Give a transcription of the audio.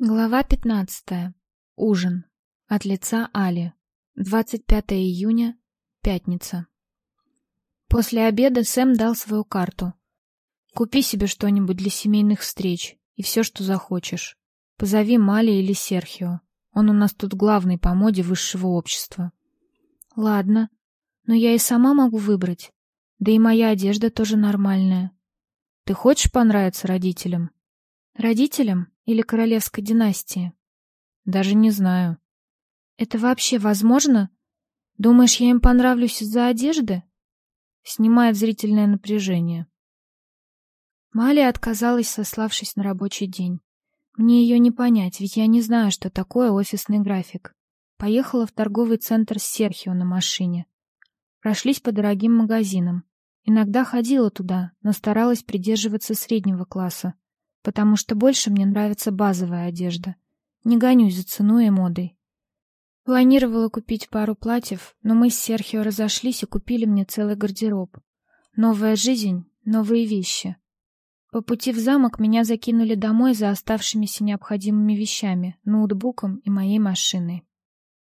Глава 15. Ужин. От лица Али. 25 июня. Пятница. После обеда Сэм дал свою карту. Купи себе что-нибудь для семейных встреч и все, что захочешь. Позови Мали или Серхио. Он у нас тут главный по моде высшего общества. Ладно, но я и сама могу выбрать. Да и моя одежда тоже нормальная. Ты хочешь понравиться родителям? Родителям или королевской династии? Даже не знаю. Это вообще возможно? Думаешь, я им понравлюсь из-за одежды? Снимает зрительное напряжение. Малия отказалась, сославшись на рабочий день. Мне ее не понять, ведь я не знаю, что такое офисный график. Поехала в торговый центр с Серхио на машине. Прошлись по дорогим магазинам. Иногда ходила туда, но старалась придерживаться среднего класса, потому что больше мне нравится базовая одежда. Не гонюсь за ценой и модой. Планировала купить пару платьев, но мы с Серхио разошлись и купили мне целый гардероб. Новая жизнь, новые вещи. По пути в замок меня закинули домой за оставшимися необходимыми вещами, ноутбуком и моей машиной.